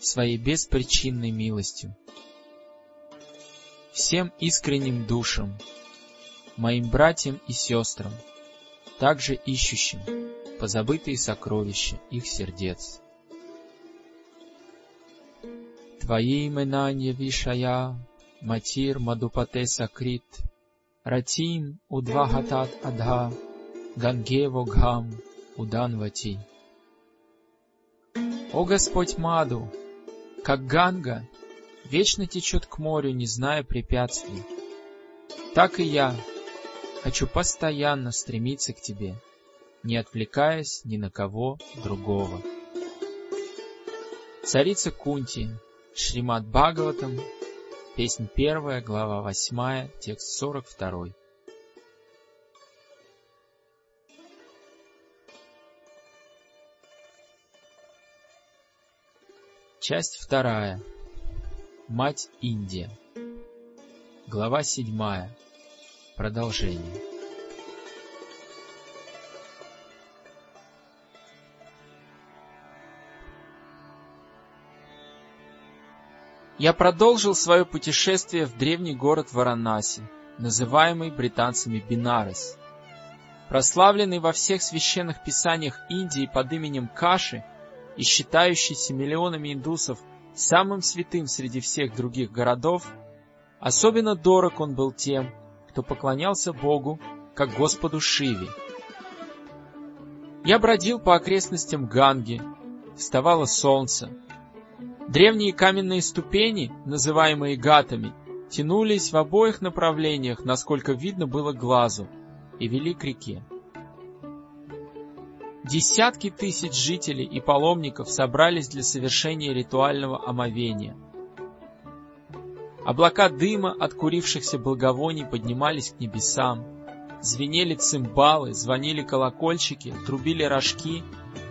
своей беспричинной милостью. Всем искренним душам, моим братьям и сестрам, также ищущим позабытые сокровища их сердец. Твои имена не Матир Мадупате Сакрит, Ратим Удвахатат Адха, Гангево Гхам Уданвати. О Господь Маду, как Ганга вечно течет к морю, не зная препятствий, так и я хочу постоянно стремиться к Тебе, не отвлекаясь ни на кого другого. Царица Кунти, Шримад Бхагаватам, песнь первая, глава восьмая, текст сорок второй. Часть вторая. Мать Индия. Глава седьмая. Продолжение. Я продолжил свое путешествие в древний город Варанаси, называемый британцами Бинарес. Прославленный во всех священных писаниях Индии под именем Каши – и считающийся миллионами индусов самым святым среди всех других городов, особенно дорог он был тем, кто поклонялся Богу, как Господу Шиве. Я бродил по окрестностям Ганги, вставало солнце. Древние каменные ступени, называемые гатами, тянулись в обоих направлениях, насколько видно было глазу, и вели к реке. Десятки тысяч жителей и паломников собрались для совершения ритуального омовения. Облака дыма от курившихся благовоний поднимались к небесам. Звенели цимбалы, звонили колокольчики, трубили рожки,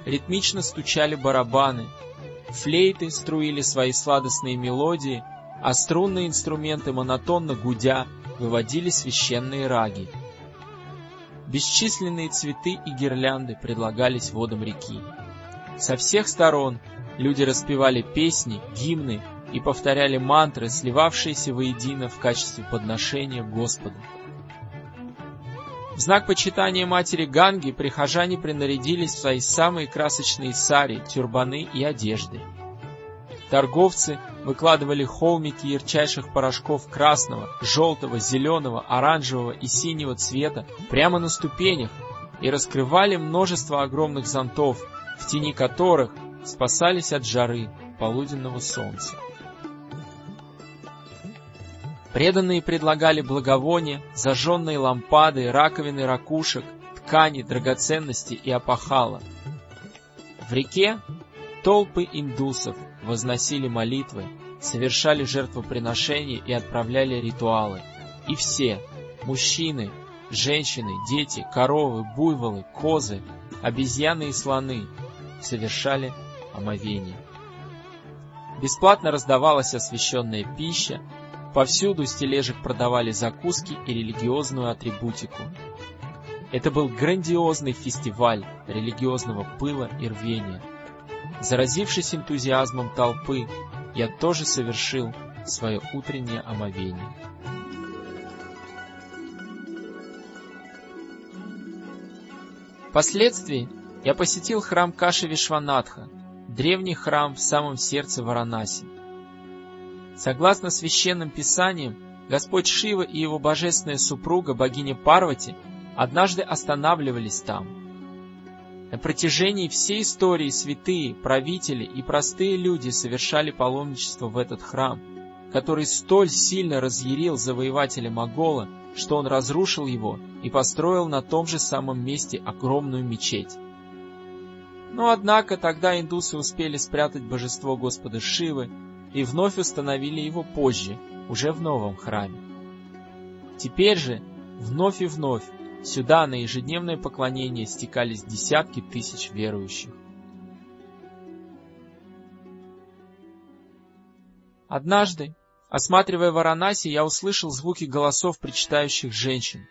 ритмично стучали барабаны. Флейты струили свои сладостные мелодии, а струнные инструменты монотонно гудя выводили священные раги. Бесчисленные цветы и гирлянды предлагались водам реки. Со всех сторон люди распевали песни, гимны и повторяли мантры, сливавшиеся воедино в качестве подношения Господу. В знак почитания матери Ганги прихожане принарядились в свои самые красочные сари, тюрбаны и одежды. Торговцы выкладывали холмики ярчайших порошков красного, желтого, зеленого, оранжевого и синего цвета прямо на ступенях и раскрывали множество огромных зонтов, в тени которых спасались от жары полуденного солнца. Преданные предлагали благовония, зажженные лампады, раковины ракушек, ткани, драгоценности и опахала. В реке толпы индусов возносили молитвы, совершали жертвоприношения и отправляли ритуалы. И все – мужчины, женщины, дети, коровы, буйволы, козы, обезьяны и слоны – совершали омовение. Бесплатно раздавалась освященная пища, повсюду с тележек продавали закуски и религиозную атрибутику. Это был грандиозный фестиваль религиозного пыла и рвения – Заразившись энтузиазмом толпы, я тоже совершил свое утреннее омовение. Впоследствии я посетил храм Каши Вишванатха, древний храм в самом сердце Варанаси. Согласно священным писаниям, Господь Шива и его божественная супруга, богиня Парвати, однажды останавливались там. На протяжении всей истории святые, правители и простые люди совершали паломничество в этот храм, который столь сильно разъярил завоевателя Могола, что он разрушил его и построил на том же самом месте огромную мечеть. Но однако тогда индусы успели спрятать божество Господа Шивы и вновь установили его позже, уже в новом храме. Теперь же, вновь и вновь, сюда на ежедневное поклонение стекались десятки тысяч верующих. Однажды, осматривая Варанаси, я услышал звуки голосов причитающих женщин.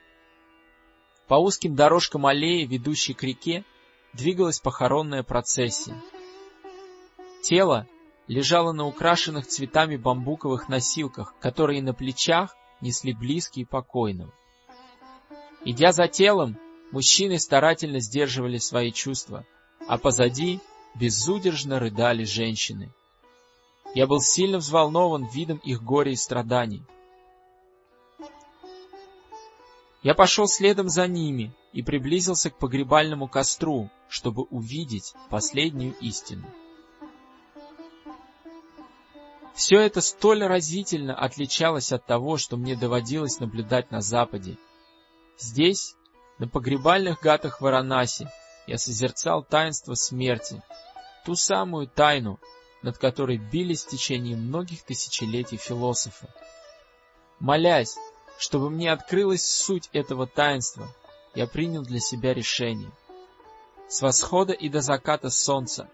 По узким дорожкам аллеи, ведущей к реке, двигалась похоронная процессия. Тело лежало на украшенных цветами бамбуковых носилках, которые на плечах несли близкие покойного. Идя за телом, мужчины старательно сдерживали свои чувства, а позади безудержно рыдали женщины. Я был сильно взволнован видом их горя и страданий. Я пошел следом за ними и приблизился к погребальному костру, чтобы увидеть последнюю истину. Все это столь разительно отличалось от того, что мне доводилось наблюдать на Западе. Здесь, на погребальных гатах Варанаси, я созерцал таинство смерти, ту самую тайну, над которой бились в течение многих тысячелетий философы. Молясь, чтобы мне открылась суть этого таинства, я принял для себя решение. С восхода и до заката солнца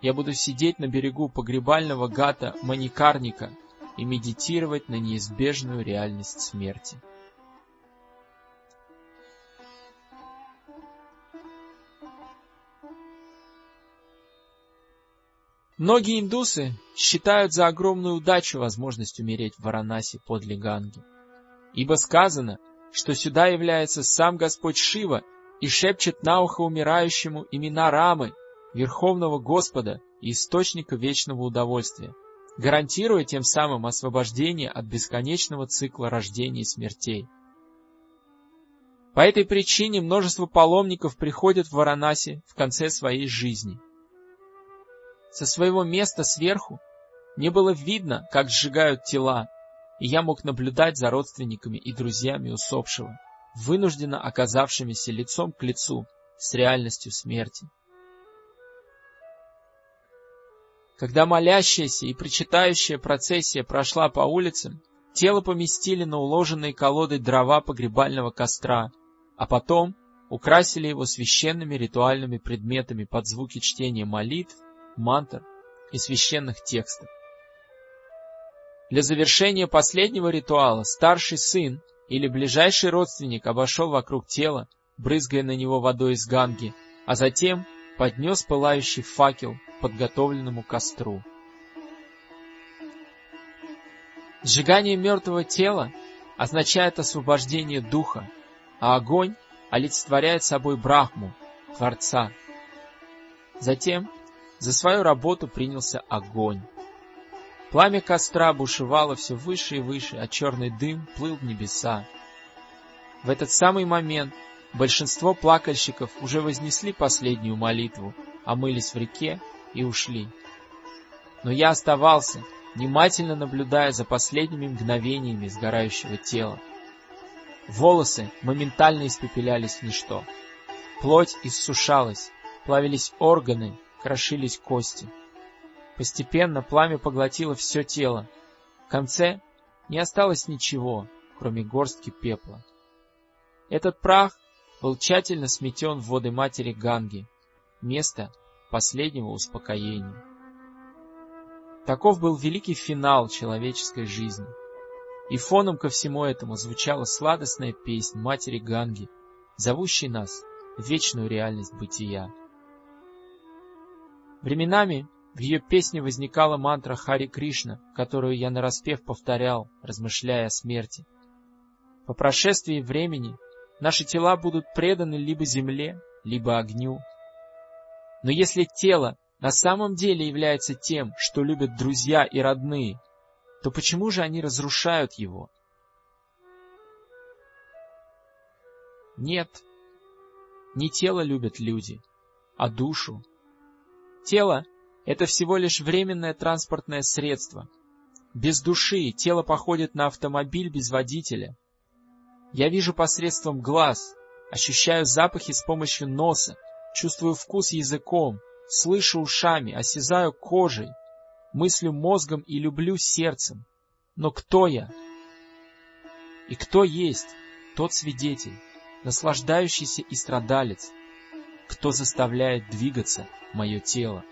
я буду сидеть на берегу погребального гата Маникарника и медитировать на неизбежную реальность смерти. Многие индусы считают за огромную удачу возможность умереть в Варанаси подле Ганги. Ибо сказано, что сюда является сам Господь Шива и шепчет на ухо умирающему имена Рамы, Верховного Господа и Источника вечного удовольствия, гарантируя тем самым освобождение от бесконечного цикла рождений и смертей. По этой причине множество паломников приходят в Варанаси в конце своей жизни. Со своего места сверху мне было видно, как сжигают тела, и я мог наблюдать за родственниками и друзьями усопшего, вынужденно оказавшимися лицом к лицу с реальностью смерти. Когда молящаяся и причитающая процессия прошла по улицам, тело поместили на уложенные колодой дрова погребального костра, а потом украсили его священными ритуальными предметами под звуки чтения молитв, мантр и священных текстов. Для завершения последнего ритуала старший сын или ближайший родственник обошел вокруг тела, брызгая на него водой из ганги, а затем поднес пылающий факел подготовленному костру. Сжигание мертвого тела означает освобождение духа, а огонь олицетворяет собой Брахму, Творца. Затем за свою работу принялся огонь. Пламя костра бушевало все выше и выше, а черный дым плыл в небеса. В этот самый момент большинство плакальщиков уже вознесли последнюю молитву, омылись в реке и ушли. Но я оставался, внимательно наблюдая за последними мгновениями сгорающего тела. Волосы моментально испепелялись в ничто. Плоть иссушалась, плавились органы, крошились кости. Постепенно пламя поглотило все тело. В конце не осталось ничего, кроме горстки пепла. Этот прах был тщательно сметен в воды матери Ганги, место, последнего успокоения. Таков был великий финал человеческой жизни. И фоном ко всему этому звучала сладостная песнь матери Ганги, зовущей нас в вечную реальность бытия. Временами в ее песне возникала мантра Хари Кришна, которую я нараспев повторял, размышляя о смерти. По прошествии времени наши тела будут преданы либо земле, либо огню, Но если тело на самом деле является тем, что любят друзья и родные, то почему же они разрушают его? Нет, не тело любят люди, а душу. Тело — это всего лишь временное транспортное средство. Без души тело походит на автомобиль без водителя. Я вижу посредством глаз, ощущаю запахи с помощью носа, чувствую вкус языком, слышу ушами, осязаю кожей, мыслю мозгом и люблю сердцем. Но кто я? И кто есть тот свидетель, наслаждающийся и страдалец, кто заставляет двигаться мое тело?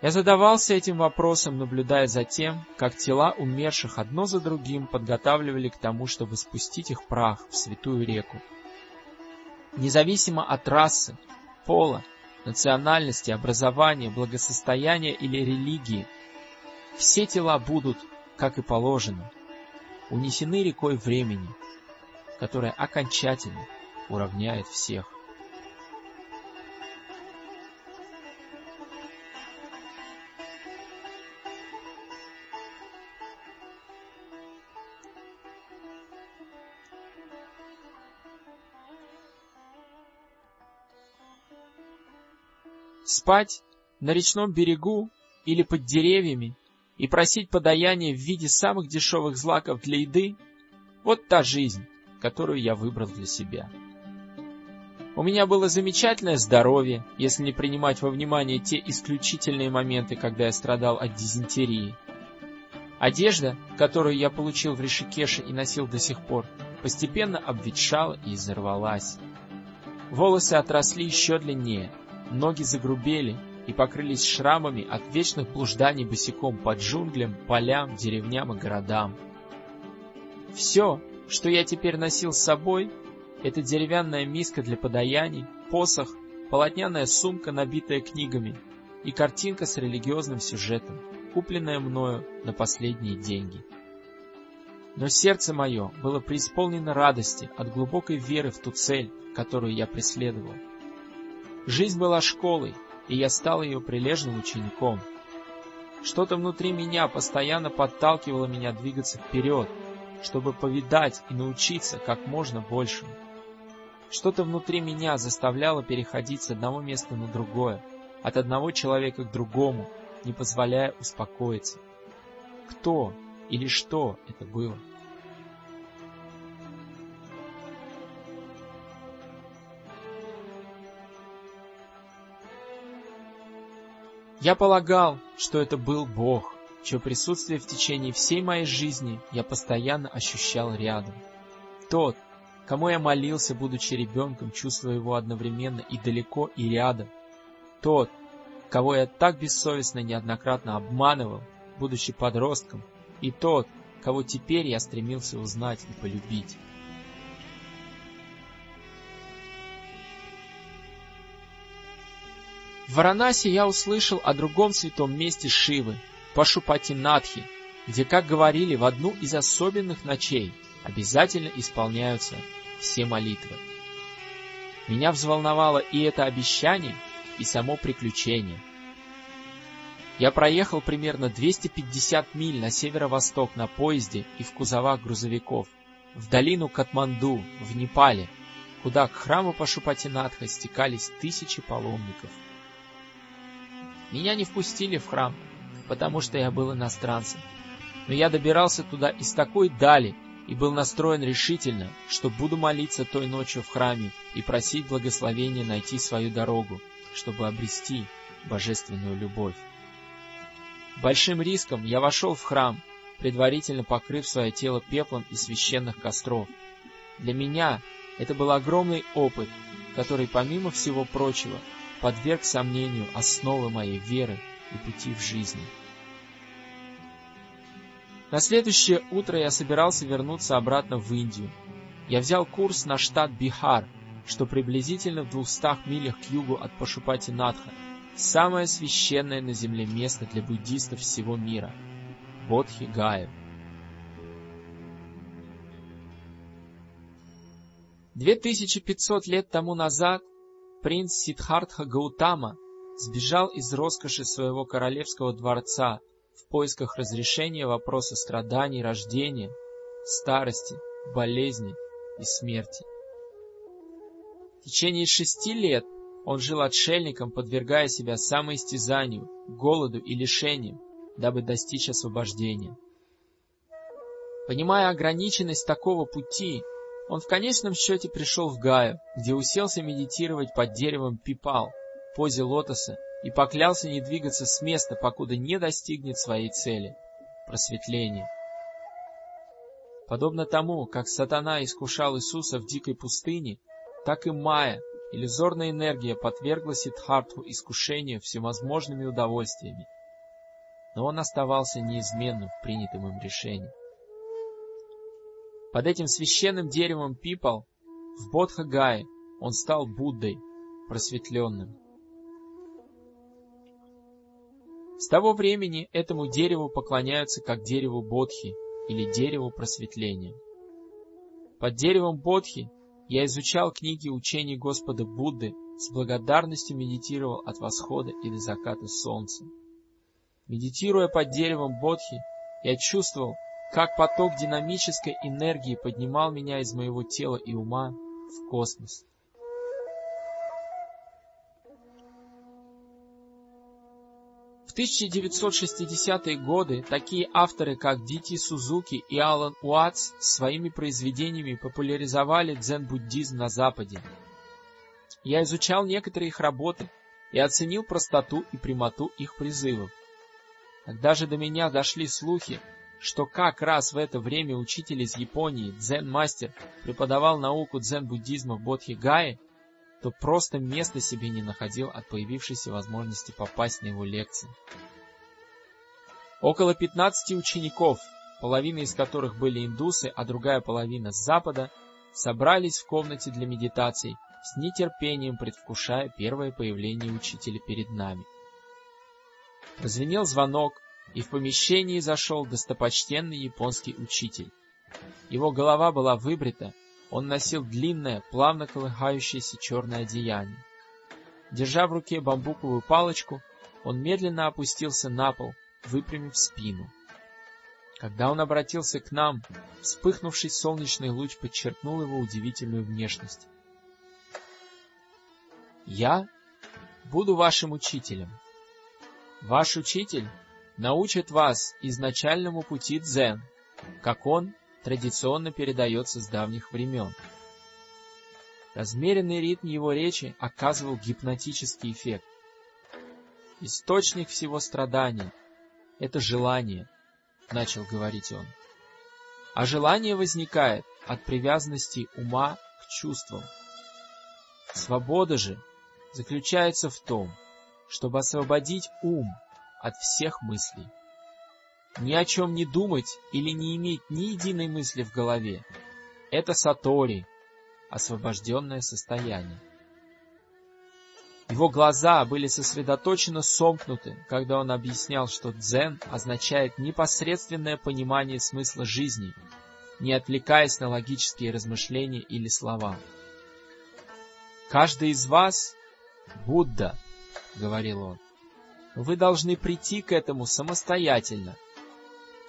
Я задавался этим вопросом, наблюдая за тем, как тела умерших одно за другим подготавливали к тому, чтобы спустить их прах в святую реку. Независимо от расы, пола, национальности, образования, благосостояния или религии, все тела будут, как и положено, унесены рекой времени, которая окончательно уравняет всех. Спать на речном берегу или под деревьями и просить подаяния в виде самых дешевых злаков для еды — вот та жизнь, которую я выбрал для себя. У меня было замечательное здоровье, если не принимать во внимание те исключительные моменты, когда я страдал от дизентерии. Одежда, которую я получил в Ришикеше и носил до сих пор, постепенно обветшала и изорвалась. Волосы отросли еще длиннее — Ноги загрубели и покрылись шрамами от вечных блужданий босиком по джунглям, полям, деревням и городам. Все, что я теперь носил с собой, это деревянная миска для подаяний, посох, полотняная сумка, набитая книгами, и картинка с религиозным сюжетом, купленная мною на последние деньги. Но сердце мое было преисполнено радости от глубокой веры в ту цель, которую я преследовал. Жизнь была школой, и я стал ее прилежным учеником. Что-то внутри меня постоянно подталкивало меня двигаться вперед, чтобы повидать и научиться как можно большему. Что-то внутри меня заставляло переходить с одного места на другое, от одного человека к другому, не позволяя успокоиться. Кто или что это было? Я полагал, что это был Бог, чье присутствие в течение всей моей жизни я постоянно ощущал рядом. Тот, кому я молился, будучи ребенком, чувствуя его одновременно и далеко, и рядом. Тот, кого я так бессовестно неоднократно обманывал, будучи подростком, и тот, кого теперь я стремился узнать и полюбить. В Варанаси я услышал о другом святом месте Шивы, Пашупатинатхи, где, как говорили, в одну из особенных ночей обязательно исполняются все молитвы. Меня взволновало и это обещание, и само приключение. Я проехал примерно 250 миль на северо-восток на поезде и в кузовах грузовиков, в долину Катманду, в Непале, куда к храму Пашупатинатха стекались тысячи паломников. Меня не впустили в храм, потому что я был иностранцем. Но я добирался туда из такой дали и был настроен решительно, что буду молиться той ночью в храме и просить благословения найти свою дорогу, чтобы обрести божественную любовь. Большим риском я вошел в храм, предварительно покрыв свое тело пеплом из священных костров. Для меня это был огромный опыт, который, помимо всего прочего, подверг сомнению основы моей веры и пути в жизни. На следующее утро я собирался вернуться обратно в Индию. Я взял курс на штат Бихар, что приблизительно в двухстах милях к югу от Пашупати-Надха, самое священное на земле место для буддистов всего мира — Бодхи-Гая. 2500 лет тому назад принц Сиддхартха Гаутама сбежал из роскоши своего королевского дворца в поисках разрешения вопроса страданий, рождения, старости, болезни и смерти. В течение шести лет он жил отшельником, подвергая себя самоистязанию, голоду и лишениям, дабы достичь освобождения. Понимая ограниченность такого пути, он в конечном счете пришел в Гаю, где уселся медитировать под деревом пипал, в позе лотоса, и поклялся не двигаться с места, покуда не достигнет своей цели — просветления. Подобно тому, как сатана искушал Иисуса в дикой пустыне, так и Майя, иллюзорная энергия, подвергла Сиддхартху искушению всевозможными удовольствиями. Но он оставался неизменным в принятом им решении. Под этим священным деревом пипал в Бодхагае он стал Буддой, просветленным. С того времени этому дереву поклоняются как дереву Бодхи или дереву просветления. Под деревом Бодхи я изучал книги учений Господа Будды, с благодарностью медитировал от восхода и до заката солнца. Медитируя под деревом Бодхи, я чувствовал, как поток динамической энергии поднимал меня из моего тела и ума в космос. В 1960-е годы такие авторы, как Дити Сузуки и Алан Уатс, своими произведениями популяризовали дзен-буддизм на Западе. Я изучал некоторые их работы и оценил простоту и прямоту их призывов. Когда же до меня дошли слухи, что как раз в это время учитель из Японии, дзен-мастер, преподавал науку дзен-буддизма в Бодхи-Гае, то просто места себе не находил от появившейся возможности попасть на его лекции. Около 15 учеников, половина из которых были индусы, а другая половина с запада, собрались в комнате для медитаций, с нетерпением предвкушая первое появление учителя перед нами. Прозвенел звонок, и в помещении зашел достопочтенный японский учитель. Его голова была выбрита, он носил длинное, плавно колыхающееся черное одеяние. Держа в руке бамбуковую палочку, он медленно опустился на пол, выпрямив спину. Когда он обратился к нам, вспыхнувший солнечный луч подчеркнул его удивительную внешность. «Я буду вашим учителем. Ваш учитель научит вас изначальному пути дзен, как он традиционно передается с давних времен. Размеренный ритм его речи оказывал гипнотический эффект. Источник всего страдания — это желание, начал говорить он. А желание возникает от привязанности ума к чувствам. Свобода же заключается в том, чтобы освободить ум от всех мыслей. Ни о чем не думать или не иметь ни единой мысли в голове — это сатори, освобожденное состояние. Его глаза были сосредоточенно сомкнуты, когда он объяснял, что дзен означает непосредственное понимание смысла жизни, не отвлекаясь на логические размышления или слова. «Каждый из вас — Будда», — говорил он. Вы должны прийти к этому самостоятельно.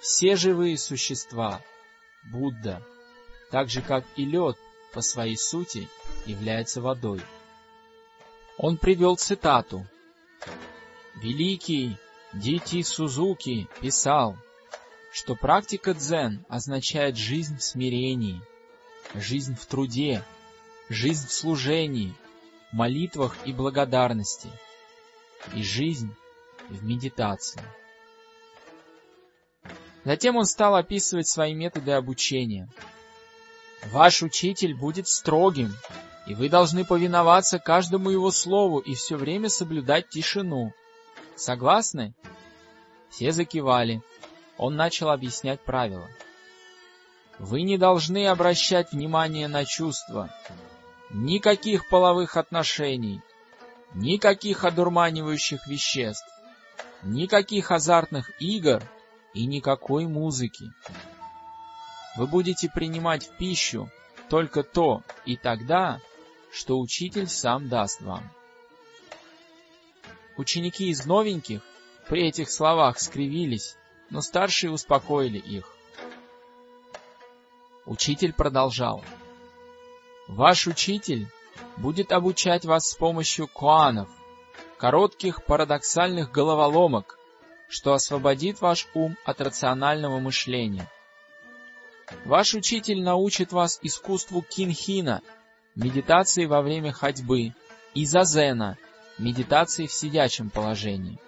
Все живые существа, Будда, так же как и лед по своей сути является водой. Он привел цитату. Великий Дити Сузуки писал, что практика дзен означает жизнь в смирении, жизнь в труде, жизнь в служении, молитвах и благодарности, и жизнь в медитации. Затем он стал описывать свои методы обучения. Ваш учитель будет строгим, и вы должны повиноваться каждому его слову и все время соблюдать тишину. Согласны? Все закивали. Он начал объяснять правила. Вы не должны обращать внимание на чувства. Никаких половых отношений. Никаких одурманивающих веществ никаких азартных игр и никакой музыки. Вы будете принимать в пищу только то и тогда, что учитель сам даст вам. Ученики из новеньких при этих словах скривились, но старшие успокоили их. Учитель продолжал. Ваш учитель будет обучать вас с помощью куанов, коротких парадоксальных головоломок, что освободит ваш ум от рационального мышления. Ваш учитель научит вас искусству кинхина, медитации во время ходьбы, и зазена, медитации в сидячем положении.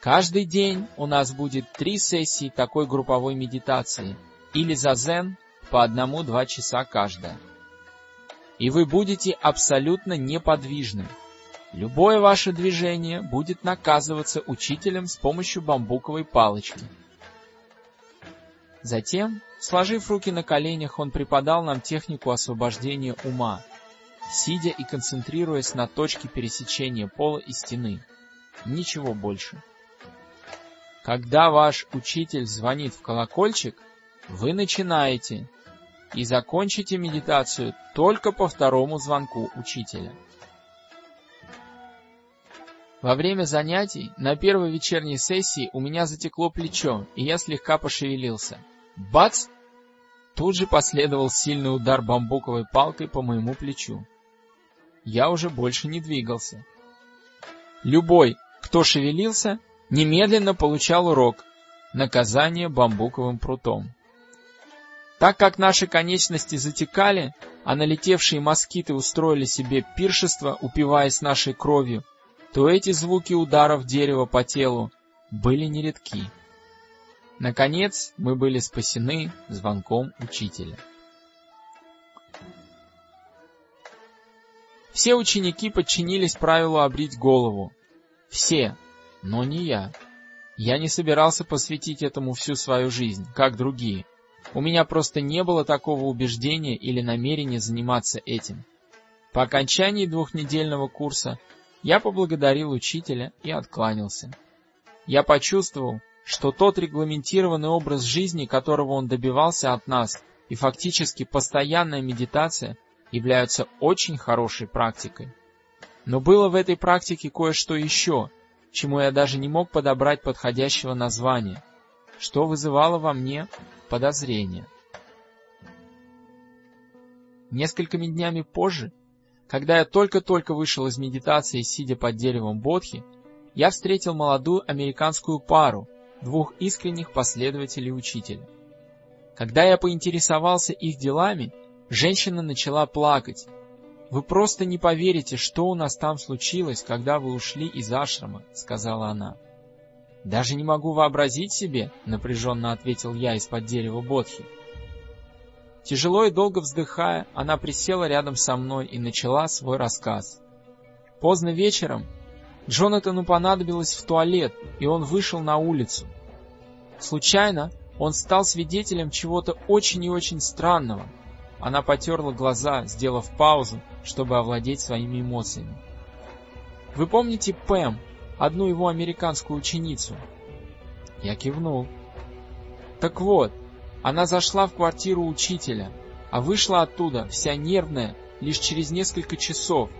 Каждый день у нас будет три сессии такой групповой медитации или зазен по одному-два часа каждая. И вы будете абсолютно неподвижны. Любое ваше движение будет наказываться учителем с помощью бамбуковой палочки. Затем, сложив руки на коленях, он преподал нам технику освобождения ума, сидя и концентрируясь на точке пересечения пола и стены. Ничего больше. Когда ваш учитель звонит в колокольчик, вы начинаете и закончите медитацию только по второму звонку учителя. Во время занятий на первой вечерней сессии у меня затекло плечо, и я слегка пошевелился. Бац! Тут же последовал сильный удар бамбуковой палкой по моему плечу. Я уже больше не двигался. Любой, кто шевелился, немедленно получал урок наказание бамбуковым прутом. Так как наши конечности затекали, а налетевшие москиты устроили себе пиршество, упиваясь нашей кровью, то эти звуки ударов дерева по телу были нередки. Наконец, мы были спасены звонком учителя. Все ученики подчинились правилу обрить голову. Все, но не я. Я не собирался посвятить этому всю свою жизнь, как другие. У меня просто не было такого убеждения или намерения заниматься этим. По окончании двухнедельного курса я поблагодарил учителя и откланялся. Я почувствовал, что тот регламентированный образ жизни, которого он добивался от нас, и фактически постоянная медитация являются очень хорошей практикой. Но было в этой практике кое-что еще, чему я даже не мог подобрать подходящего названия, что вызывало во мне подозрение. Несколькими днями позже, когда я только-только вышел из медитации, сидя под деревом бодхи, я встретил молодую американскую пару, двух искренних последователей учителя. Когда я поинтересовался их делами, женщина начала плакать, вы просто не поверите, что у нас там случилось, когда вы ушли из ашрама, сказала она. Даже не могу вообразить себе, напряженно ответил я из-под дерева бодхи. Тяжело и долго вздыхая, она присела рядом со мной и начала свой рассказ. Поздно вечером Джонатану понадобилось в туалет, и он вышел на улицу. Случайно он стал свидетелем чего-то очень и очень странного. Она потерла глаза, сделав паузу, чтобы овладеть своими эмоциями. Вы помните Пэм, одну его американскую ученицу? Я кивнул. Так вот, она зашла в квартиру учителя, а вышла оттуда вся нервная лишь через несколько часов.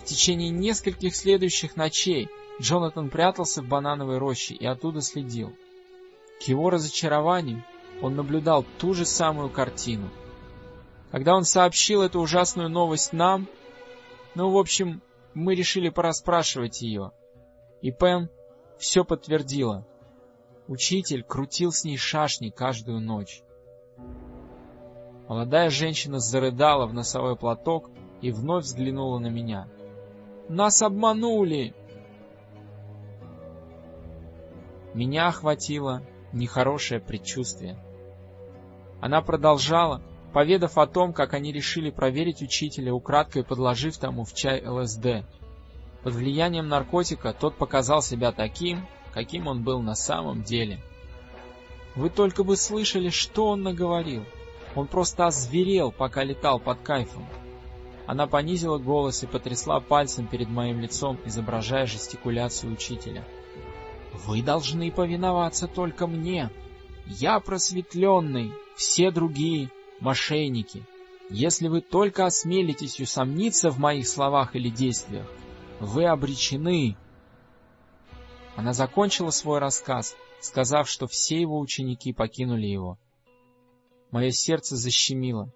В течение нескольких следующих ночей Джонатан прятался в банановой роще и оттуда следил. К его разочарованию он наблюдал ту же самую картину — когда он сообщил эту ужасную новость нам, ну, в общем, мы решили порасспрашивать ее. И Пэм все подтвердила. Учитель крутил с ней шашни каждую ночь. Молодая женщина зарыдала в носовой платок и вновь взглянула на меня. Нас обманули. Меня охватило нехорошее предчувствие. Она продолжала, поведав о том, как они решили проверить учителя, украдкой подложив тому в чай ЛСД. Под влиянием наркотика тот показал себя таким, каким он был на самом деле. Вы только бы слышали, что он наговорил. Он просто озверел, пока летал под кайфом. Она понизила голос и потрясла пальцем перед моим лицом, изображая жестикуляцию учителя. Вы должны повиноваться только мне. Я просветленный, все другие мошенники. Если вы только осмелитесь усомниться в моих словах или действиях, вы обречены. Она закончила свой рассказ, сказав, что все его ученики покинули его. Мое сердце защемило.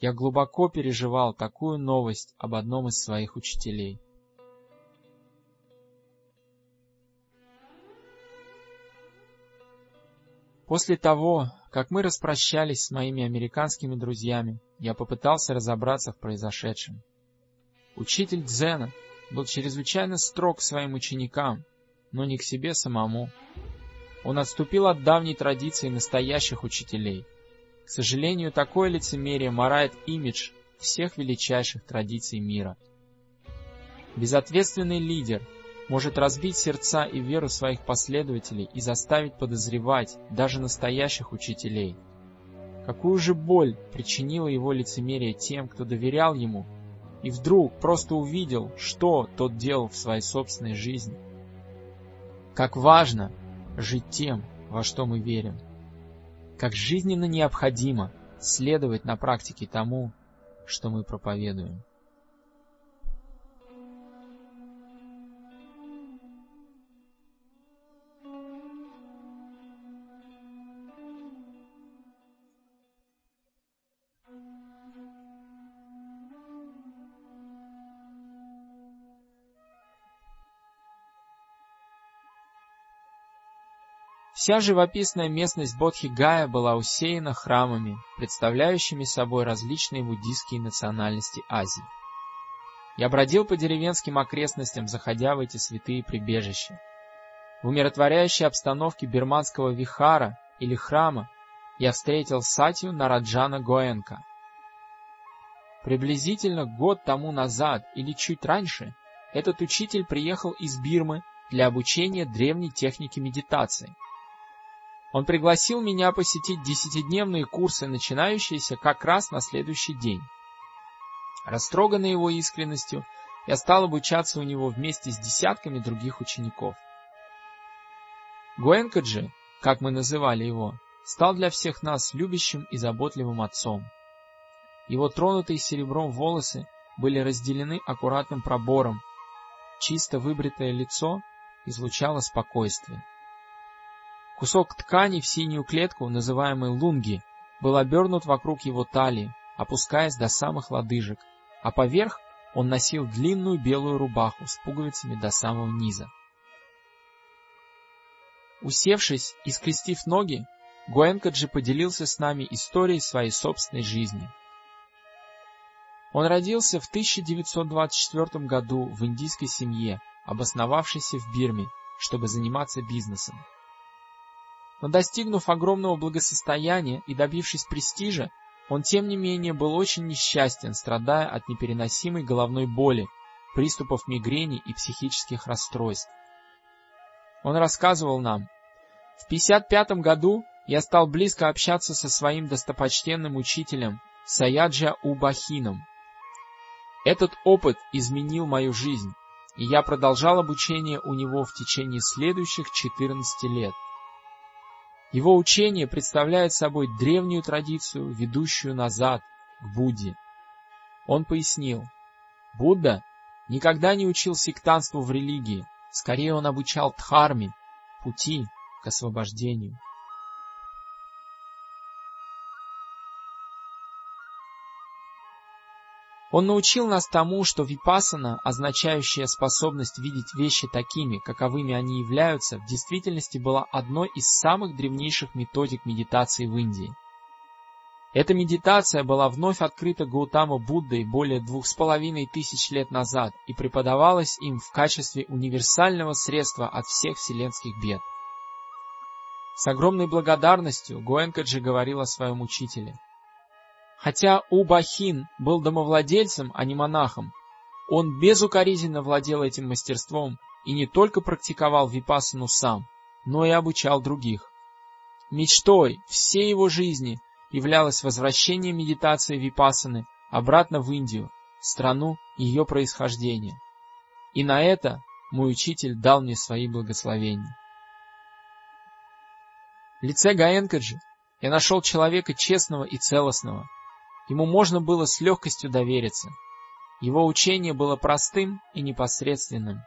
Я глубоко переживал такую новость об одном из своих учителей. После того, как мы распрощались с моими американскими друзьями, я попытался разобраться в произошедшем. Учитель Дзена был чрезвычайно строг к своим ученикам, но не к себе самому. Он отступил от давней традиции настоящих учителей. К сожалению, такое лицемерие морает имидж всех величайших традиций мира. Безответственный лидер — может разбить сердца и веру своих последователей и заставить подозревать даже настоящих учителей. Какую же боль причинило его лицемерие тем, кто доверял ему и вдруг просто увидел, что тот делал в своей собственной жизни. Как важно жить тем, во что мы верим. Как жизненно необходимо следовать на практике тому, что мы проповедуем. Вся живописная местность Бодхигая была усеяна храмами, представляющими собой различные буддийские национальности Азии. Я бродил по деревенским окрестностям, заходя в эти святые прибежища. В умиротворяющей обстановке бирманского вихара или храма я встретил Сатью Нараджана Гоэнка. Приблизительно год тому назад или чуть раньше этот учитель приехал из Бирмы для обучения древней технике медитации — он пригласил меня посетить десятидневные курсы, начинающиеся как раз на следующий день. Растроганный его искренностью, я стал обучаться у него вместе с десятками других учеников. Гуэнкаджи, как мы называли его, стал для всех нас любящим и заботливым отцом. Его тронутые серебром волосы были разделены аккуратным пробором, чисто выбритое лицо излучало спокойствие. Кусок ткани в синюю клетку, называемый лунги, был обернут вокруг его талии, опускаясь до самых лодыжек, а поверх он носил длинную белую рубаху с пуговицами до самого низа. Усевшись и скрестив ноги, Гуэнкаджи поделился с нами историей своей собственной жизни. Он родился в 1924 году в индийской семье, обосновавшейся в Бирме, чтобы заниматься бизнесом. Но достигнув огромного благосостояния и добившись престижа, он тем не менее был очень несчастен, страдая от непереносимой головной боли, приступов мигрени и психических расстройств. Он рассказывал нам, «В 55 году я стал близко общаться со своим достопочтенным учителем Саяджа Убахином. Этот опыт изменил мою жизнь, и я продолжал обучение у него в течение следующих 14 лет. Его учение представляет собой древнюю традицию, ведущую назад, к Будде. Он пояснил, Будда никогда не учил сектантству в религии, скорее он обучал дхарме, пути к освобождению. Он научил нас тому, что випасана, означающая способность видеть вещи такими, каковыми они являются, в действительности была одной из самых древнейших методик медитации в Индии. Эта медитация была вновь открыта Гаутама Буддой более двух с половиной тысяч лет назад и преподавалась им в качестве универсального средства от всех вселенских бед. С огромной благодарностью Гоэнкаджи говорил о своем учителе — Хотя Убахин был домовладельцем, а не монахом, он безукоризненно владел этим мастерством и не только практиковал випассану сам, но и обучал других. Мечтой всей его жизни являлось возвращение медитации випассаны обратно в Индию, страну ее происхождения. И на это мой учитель дал мне свои благословения. В лице Гаэнкаджи я нашел человека честного и целостного, Ему можно было с легкостью довериться. Его учение было простым и непосредственным.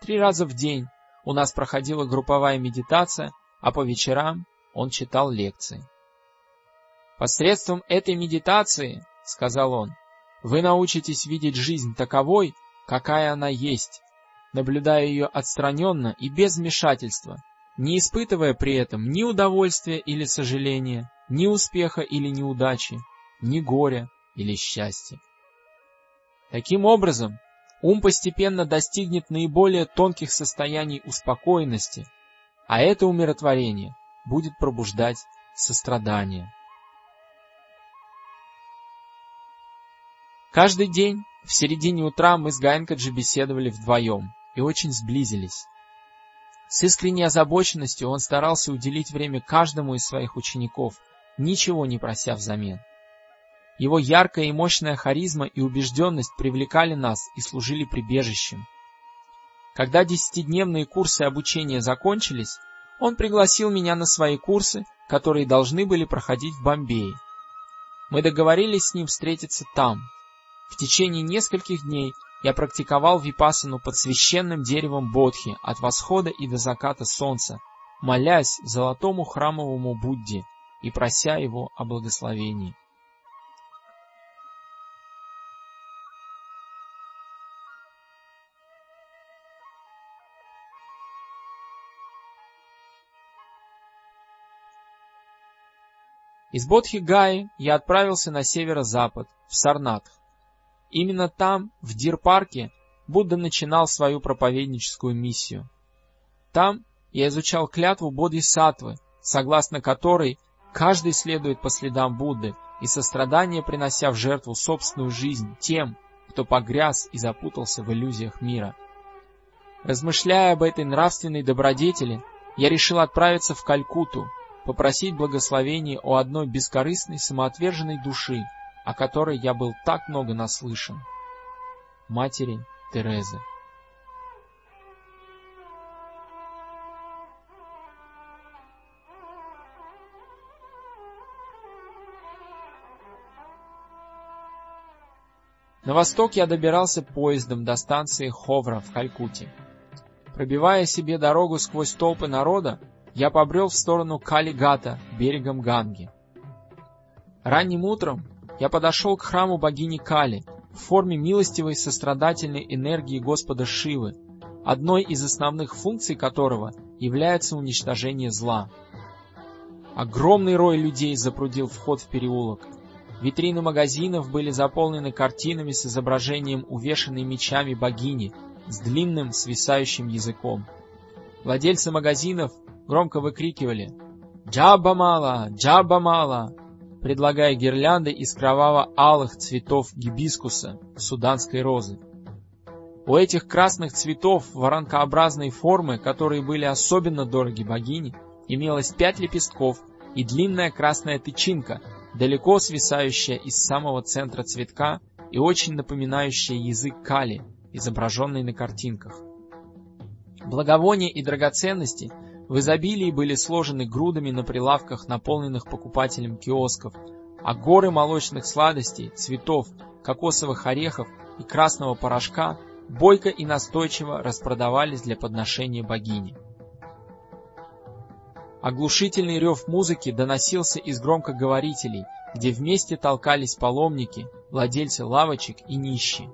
Три раза в день у нас проходила групповая медитация, а по вечерам он читал лекции. Посредством этой медитации, сказал он, вы научитесь видеть жизнь таковой, какая она есть, наблюдая ее отстраненно и без вмешательства, не испытывая при этом ни удовольствия или сожаления, ни успеха или неудачи, ни горя или счастья. Таким образом, ум постепенно достигнет наиболее тонких состояний успокоенности, а это умиротворение будет пробуждать сострадание. Каждый день в середине утра мы с Гаенкаджи беседовали вдвоем и очень сблизились. С искренней озабоченностью он старался уделить время каждому из своих учеников, ничего не прося взамен. Его яркая и мощная харизма и убежденность привлекали нас и служили прибежищем. Когда десятидневные курсы обучения закончились, он пригласил меня на свои курсы, которые должны были проходить в Бомбее. Мы договорились с ним встретиться там. В течение нескольких дней я практиковал випассану под священным деревом Бодхи от восхода и до заката солнца, молясь золотому храмовому Будде и прося его о благословении. Из Бодхи-Гаи я отправился на северо-запад, в Сарнатх. Именно там, в Дир-парке, Будда начинал свою проповедническую миссию. Там я изучал клятву Бодхисаттвы, согласно которой каждый следует по следам Будды и сострадание принося в жертву собственную жизнь тем, кто погряз и запутался в иллюзиях мира. Размышляя об этой нравственной добродетели, я решил отправиться в Калькутту, попросить благословения у одной бескорыстной самоотверженной души, о которой я был так много наслышан. Матери Терезы. На восток я добирался поездом до станции Ховра в Калькутте. Пробивая себе дорогу сквозь толпы народа, я побрел в сторону Калигата, берегом Ганги. Ранним утром я подошел к храму богини Кали в форме милостивой сострадательной энергии Господа Шивы, одной из основных функций которого является уничтожение зла. Огромный рой людей запрудил вход в переулок. Витрины магазинов были заполнены картинами с изображением увешанной мечами богини с длинным свисающим языком. Владельцы магазинов громко выкрикивали «Джаба мало! Джаба мало!», предлагая гирлянды из кроваво-алых цветов гибискуса, суданской розы. У этих красных цветов воронкообразной формы, которые были особенно дороги богине, имелось пять лепестков и длинная красная тычинка, далеко свисающая из самого центра цветка и очень напоминающая язык кали, изображенный на картинках. Благовония и драгоценности в изобилии были сложены грудами на прилавках, наполненных покупателем киосков, а горы молочных сладостей, цветов, кокосовых орехов и красного порошка бойко и настойчиво распродавались для подношения богини. Оглушительный рев музыки доносился из громкоговорителей, где вместе толкались паломники, владельцы лавочек и нищие.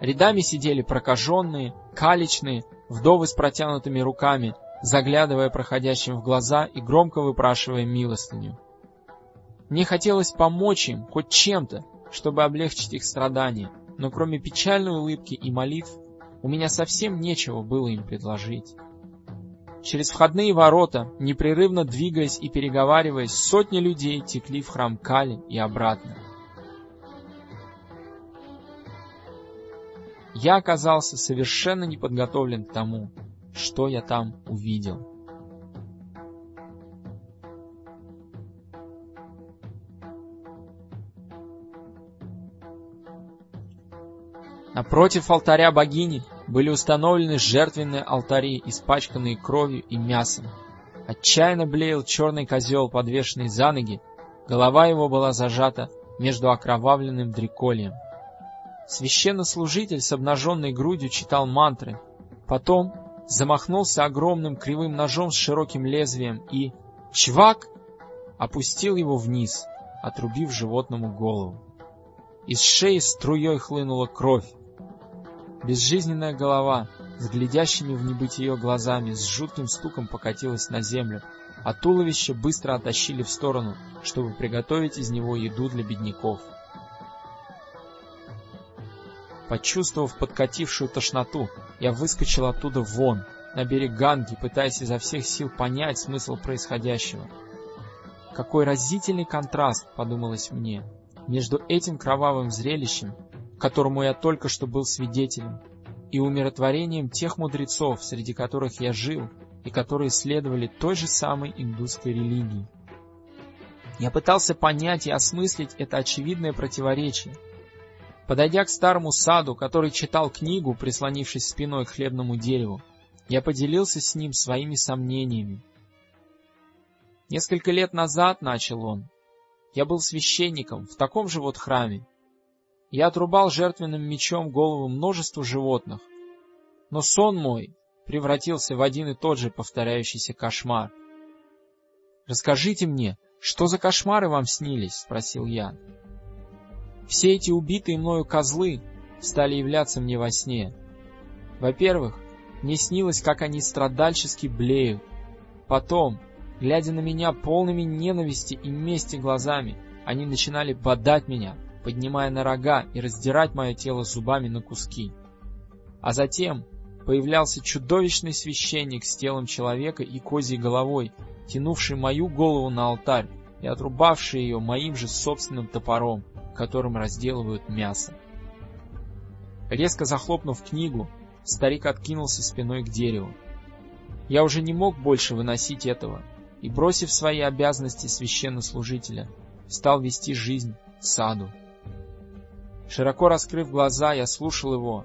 Рядами сидели прокаженные, калечные, вдовы с протянутыми руками, заглядывая проходящим в глаза и громко выпрашивая милостыню. Мне хотелось помочь им хоть чем-то, чтобы облегчить их страдания, но кроме печальной улыбки и молитв у меня совсем нечего было им предложить. Через входные ворота, непрерывно двигаясь и переговариваясь, сотни людей текли в храм Кали и обратно. Я оказался совершенно не подготовлен к тому, что я там увидел. Напротив алтаря богини были установлены жертвенные алтари, испачканные кровью и мясом. Отчаянно блеял черный козел, подвешенный за ноги, Голова его была зажата между окровавленным дрекольем. Священнослужитель с обнаженной грудью читал мантры, потом замахнулся огромным кривым ножом с широким лезвием и чвак опустил его вниз, отрубив животному голову. Из шеи струей хлынула кровь. Безжизненная голова с глядящими в небытие глазами с жутким стуком покатилась на землю, а туловище быстро оттащили в сторону, чтобы приготовить из него еду для бедняков. Почувствовав подкатившую тошноту, я выскочил оттуда вон, на берег Ганги, пытаясь изо всех сил понять смысл происходящего. Какой разительный контраст, подумалось мне, между этим кровавым зрелищем, которому я только что был свидетелем, и умиротворением тех мудрецов, среди которых я жил, и которые следовали той же самой индусской религии. Я пытался понять и осмыслить это очевидное противоречие. Подойдя к старому саду, который читал книгу, прислонившись спиной к хлебному дереву, я поделился с ним своими сомнениями. Несколько лет назад, начал он, я был священником в таком же вот храме. Я отрубал жертвенным мечом голову множеству животных. Но сон мой превратился в один и тот же повторяющийся кошмар. «Расскажите мне, что за кошмары вам снились?» — спросил я. Все эти убитые мною козлы стали являться мне во сне. Во-первых, мне снилось, как они страдальчески блеют. Потом, глядя на меня полными ненависти и мести глазами, они начинали бодать меня, поднимая на рога и раздирать мое тело зубами на куски. А затем появлялся чудовищный священник с телом человека и козьей головой, тянувший мою голову на алтарь и отрубавший ее моим же собственным топором, которым разделывают мясо. Резко захлопнув книгу, старик откинулся спиной к дереву. Я уже не мог больше выносить этого и, бросив свои обязанности священнослужителя, стал вести жизнь саду. Широко раскрыв глаза, я слушал его,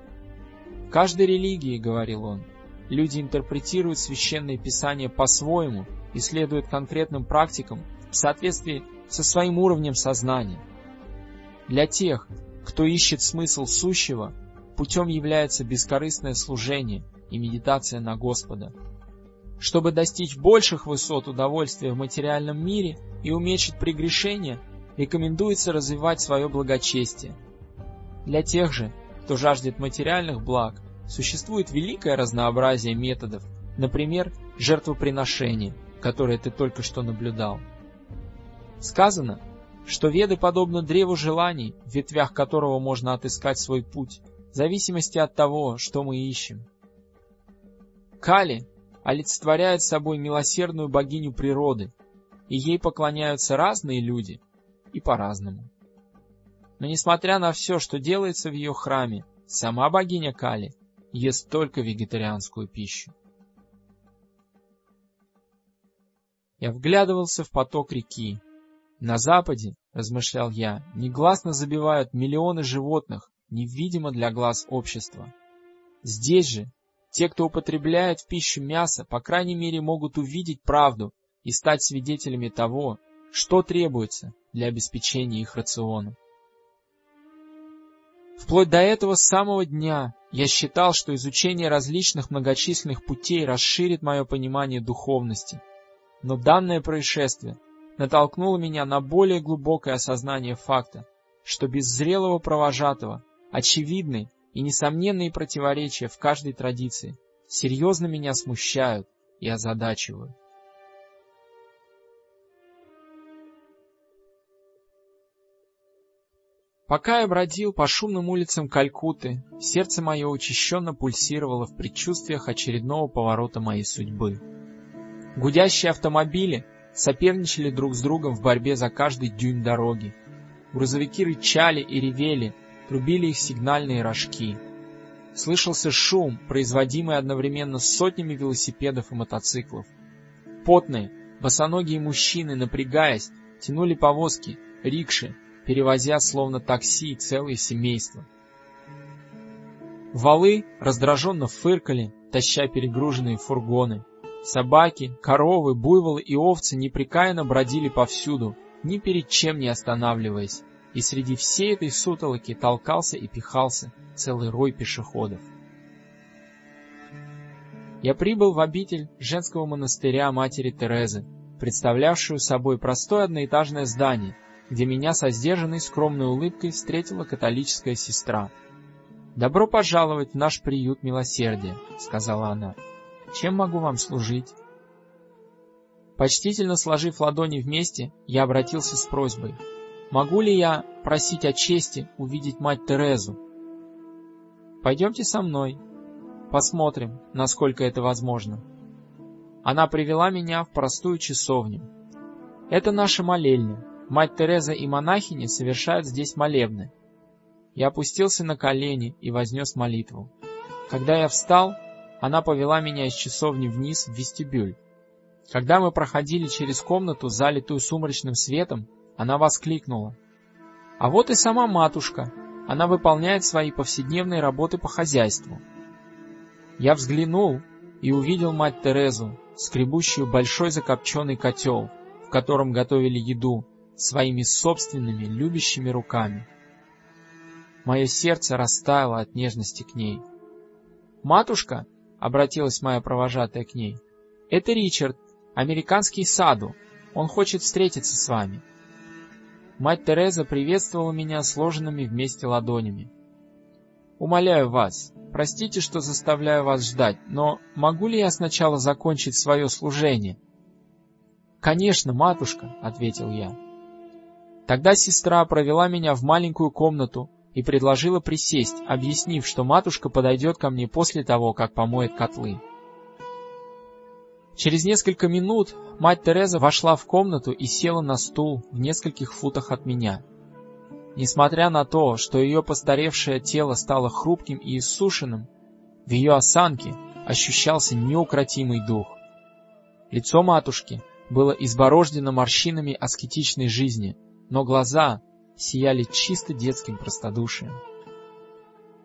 в каждой религии, говорил он, люди интерпретируют священные писания по-своему и следуют конкретным практикам в соответствии со своим уровнем сознания. Для тех, кто ищет смысл сущего, путем является бескорыстное служение и медитация на Господа. Чтобы достичь больших высот удовольствия в материальном мире и уменьшить прегрешения, рекомендуется развивать свое благочестие. Для тех же, кто жаждет материальных благ, существует великое разнообразие методов, например, жертвоприношение, которое ты только что наблюдал. Сказано, что веды подобны древу желаний, в ветвях которого можно отыскать свой путь, в зависимости от того, что мы ищем. Кали олицетворяет собой милосердную богиню природы, и ей поклоняются разные люди и по-разному. Но несмотря на все, что делается в ее храме, сама богиня Кали ест только вегетарианскую пищу. Я вглядывался в поток реки. На западе, размышлял я, негласно забивают миллионы животных, невидимо для глаз общества. Здесь же те, кто употребляет в пищу мясо, по крайней мере, могут увидеть правду и стать свидетелями того, что требуется для обеспечения их рациона. Вплоть до этого самого дня я считал, что изучение различных многочисленных путей расширит мое понимание духовности. Но данное происшествие натолкнуло меня на более глубокое осознание факта, что без зрелого провожатого очевидные и несомненные противоречия в каждой традиции серьезно меня смущают и озадачивают. Пока я бродил по шумным улицам Калькутты, сердце мое учащенно пульсировало в предчувствиях очередного поворота моей судьбы. Гудящие автомобили соперничали друг с другом в борьбе за каждый дюйм дороги. Грузовики рычали и ревели, трубили их сигнальные рожки. Слышался шум, производимый одновременно сотнями велосипедов и мотоциклов. Потные, босоногие мужчины, напрягаясь, тянули повозки, рикши, перевозя словно такси целые семейства. Валы раздраженно фыркали, таща перегруженные фургоны. Собаки, коровы, буйволы и овцы непрекаянно бродили повсюду, ни перед чем не останавливаясь, и среди всей этой сутолоки толкался и пихался целый рой пешеходов. Я прибыл в обитель женского монастыря Матери Терезы, представлявшую собой простое одноэтажное здание, где меня со сдержанной скромной улыбкой встретила католическая сестра. «Добро пожаловать в наш приют милосердия», — сказала она. «Чем могу вам служить?» Почтительно сложив ладони вместе, я обратился с просьбой. «Могу ли я просить о чести увидеть мать Терезу?» «Пойдемте со мной. Посмотрим, насколько это возможно». Она привела меня в простую часовню. Это наша молельня. Мать Тереза и монахини совершают здесь молебны. Я опустился на колени и вознес молитву. Когда я встал, она повела меня из часовни вниз в вестибюль. Когда мы проходили через комнату, залитую сумрачным светом, она воскликнула. «А вот и сама матушка. Она выполняет свои повседневные работы по хозяйству». Я взглянул и увидел мать Терезу, скребущую большой закопченный котел, в котором готовили еду своими собственными любящими руками. Мое сердце растаяло от нежности к ней. «Матушка», — обратилась моя провожатая к ней, — «это Ричард, американский саду. Он хочет встретиться с вами». Мать Тереза приветствовала меня сложенными вместе ладонями. «Умоляю вас, Простите, что заставляю вас ждать, но могу ли я сначала закончить свое служение? Конечно, матушка, ответил я. Тогда сестра провела меня в маленькую комнату и предложила присесть, объяснив, что матушка подойдет ко мне после того, как помоет котлы. Через несколько минут мать Тереза вошла в комнату и села на стул в нескольких футах от меня. Несмотря на то, что ее постаревшее тело стало хрупким и иссушенным, в ее осанке ощущался неукротимый дух. Лицо матушки было изборождено морщинами аскетичной жизни, но глаза сияли чисто детским простодушием.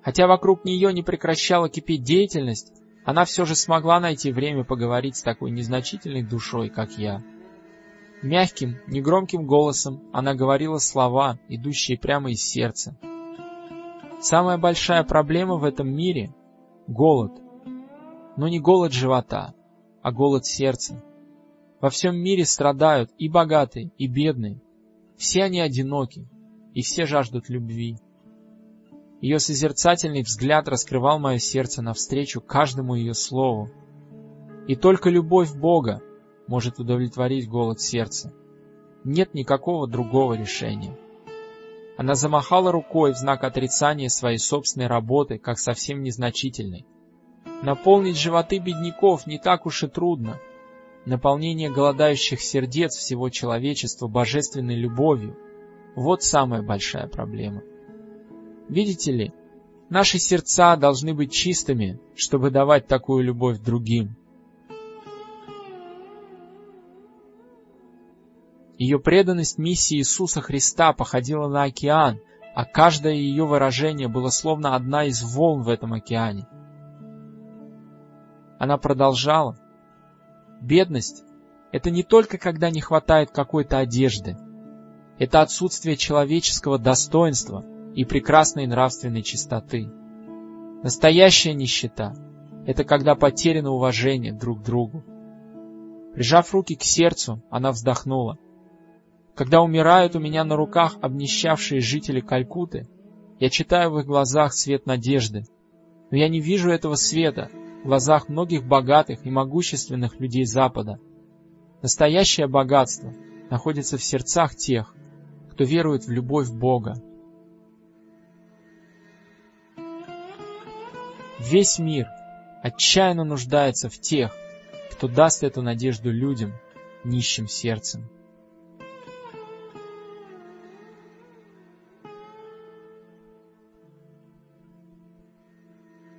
Хотя вокруг нее не прекращала кипеть деятельность, она все же смогла найти время поговорить с такой незначительной душой, как я. Мягким, негромким голосом она говорила слова, идущие прямо из сердца. Самая большая проблема в этом мире — голод. Но не голод живота, а голод сердца. Во всем мире страдают и богатые, и бедные. Все они одиноки, и все жаждут любви. Ее созерцательный взгляд раскрывал мое сердце навстречу каждому ее слову. И только любовь Бога может удовлетворить голод сердца. Нет никакого другого решения. Она замахала рукой в знак отрицания своей собственной работы, как совсем незначительной. Наполнить животы бедняков не так уж и трудно. Наполнение голодающих сердец всего человечества божественной любовью — вот самая большая проблема. Видите ли, наши сердца должны быть чистыми, чтобы давать такую любовь другим. Ее преданность миссии Иисуса Христа походила на океан, а каждое ее выражение было словно одна из волн в этом океане. Она продолжала. Бедность — это не только когда не хватает какой-то одежды. Это отсутствие человеческого достоинства и прекрасной нравственной чистоты. Настоящая нищета — это когда потеряно уважение друг к другу. Прижав руки к сердцу, она вздохнула. Когда умирают у меня на руках обнищавшие жители Калькуты, я читаю в их глазах свет надежды. Но я не вижу этого света в глазах многих богатых и могущественных людей Запада. Настоящее богатство находится в сердцах тех, кто верует в любовь Бога. Весь мир отчаянно нуждается в тех, кто даст эту надежду людям, нищим сердцем.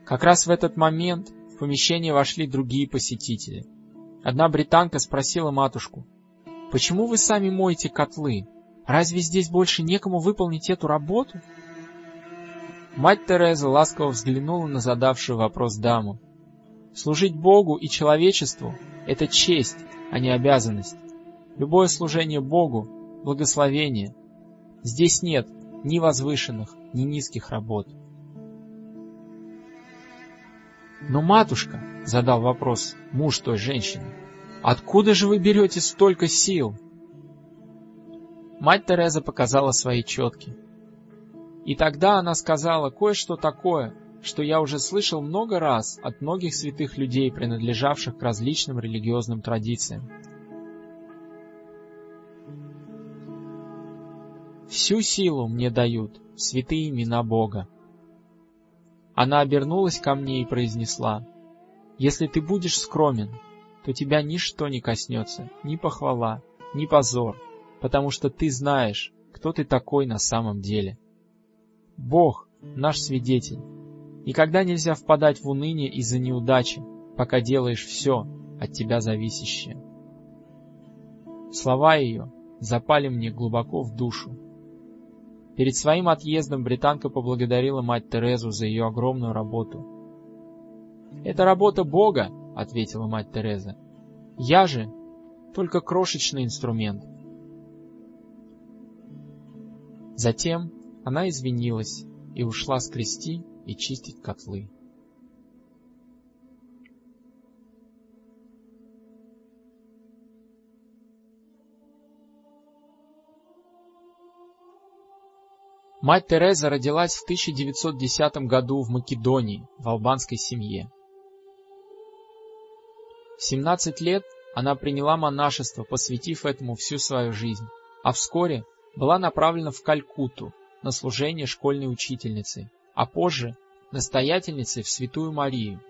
Как раз в этот момент в помещение вошли другие посетители. Одна британка спросила матушку, «Почему вы сами моете котлы? Разве здесь больше некому выполнить эту работу?» Мать Тереза ласково взглянула на задавшую вопрос даму. «Служить Богу и человечеству — это честь, а не обязанность. Любое служение Богу благословение. Здесь нет ни возвышенных, ни низких работ. Но, матушка, задал вопрос муж той женщины, откуда же вы берете столько сил? Мать Тереза показала свои четки. И тогда она сказала кое-что такое, что я уже слышал много раз от многих святых людей, принадлежавших к различным религиозным традициям. Всю силу мне дают святые имена Бога. Она обернулась ко мне и произнесла, «Если ты будешь скромен, то тебя ничто не коснется, ни похвала, ни позор, потому что ты знаешь, кто ты такой на самом деле. Бог — наш свидетель. Никогда нельзя впадать в уныние из-за неудачи, пока делаешь все от тебя зависящее. Слова ее запали мне глубоко в душу. Перед своим отъездом британка поблагодарила мать Терезу за ее огромную работу. «Это работа Бога», — ответила мать Тереза. «Я же только крошечный инструмент». Затем она извинилась и ушла скрести и чистить котлы. Мать Тереза родилась в 1910 году в Македонии, в албанской семье. В 17 лет она приняла монашество, посвятив этому всю свою жизнь, а вскоре была направлена в Калькутту на служение школьной учительницей, а позже настоятельницей в Святую Марию.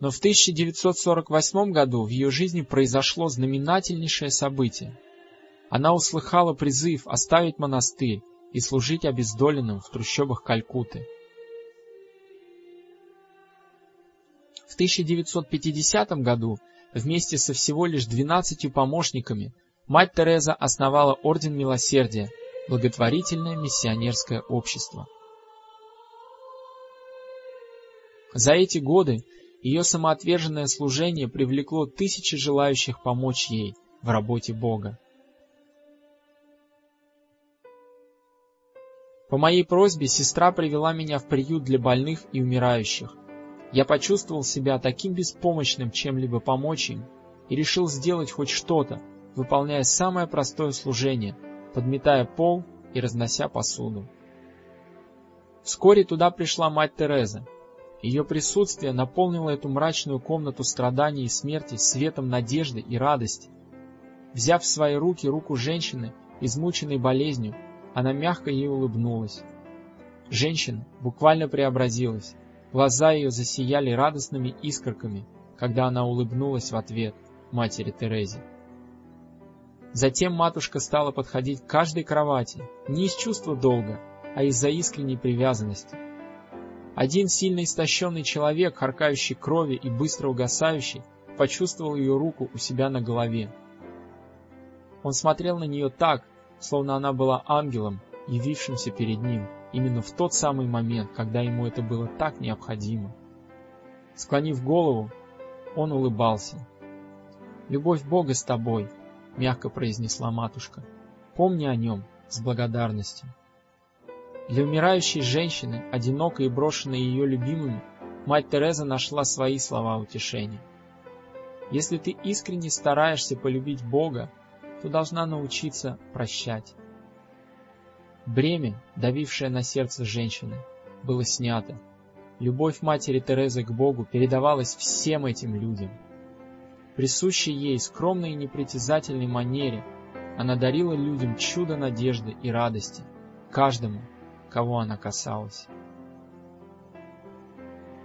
Но в 1948 году в ее жизни произошло знаменательнейшее событие – она услыхала призыв оставить монастырь и служить обездоленным в трущобах Калькутты. В 1950 году вместе со всего лишь 12 помощниками мать Тереза основала Орден Милосердия, благотворительное миссионерское общество. За эти годы ее самоотверженное служение привлекло тысячи желающих помочь ей в работе Бога. По моей просьбе сестра привела меня в приют для больных и умирающих. Я почувствовал себя таким беспомощным чем-либо помочь им и решил сделать хоть что-то, выполняя самое простое служение, подметая пол и разнося посуду. Вскоре туда пришла мать Тереза. Ее присутствие наполнило эту мрачную комнату страданий и смерти светом надежды и радости. Взяв в свои руки руку женщины, измученной болезнью, она мягко ей улыбнулась. Женщина буквально преобразилась. Глаза ее засияли радостными искорками, когда она улыбнулась в ответ матери Терезе. Затем матушка стала подходить к каждой кровати, не из чувства долга, а из-за искренней привязанности. Один сильно истощенный человек, харкающий крови и быстро угасающий, почувствовал ее руку у себя на голове. Он смотрел на нее так, словно она была ангелом, явившимся перед ним именно в тот самый момент, когда ему это было так необходимо. Склонив голову, он улыбался. «Любовь Бога с тобой», — мягко произнесла матушка. «Помни о нем с благодарностью». Для умирающей женщины, одинокой и брошенной ее любимыми, мать Тереза нашла свои слова утешения. Если ты искренне стараешься полюбить Бога, то должна научиться прощать. Бремя, давившее на сердце женщины, было снято. Любовь матери Терезы к Богу передавалась всем этим людям. Присущей ей скромной и непритязательной манере, она дарила людям чудо надежды и радости, каждому, кого она касалась.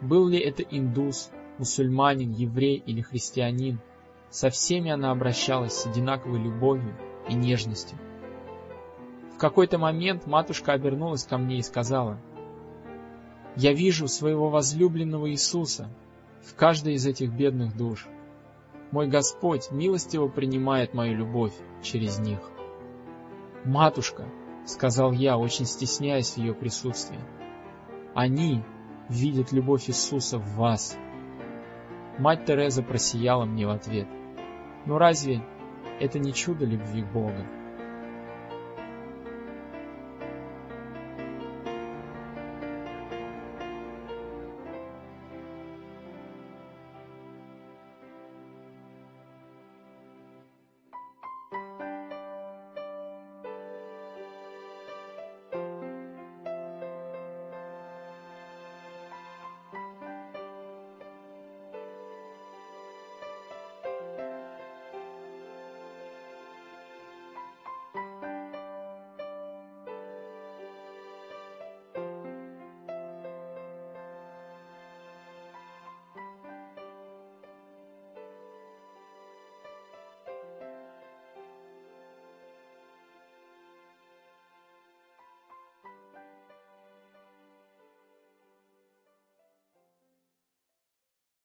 Был ли это индус, мусульманин, еврей или христианин, со всеми она обращалась с одинаковой любовью и нежностью. В какой-то момент матушка обернулась ко мне и сказала, «Я вижу своего возлюбленного Иисуса в каждой из этих бедных душ. Мой Господь милостиво принимает мою любовь через них». «Матушка», — сказал я, очень стесняясь ее присутствии, «они видят любовь Иисуса в вас». Мать Тереза просияла мне в ответ. «Ну разве это не чудо любви Бога.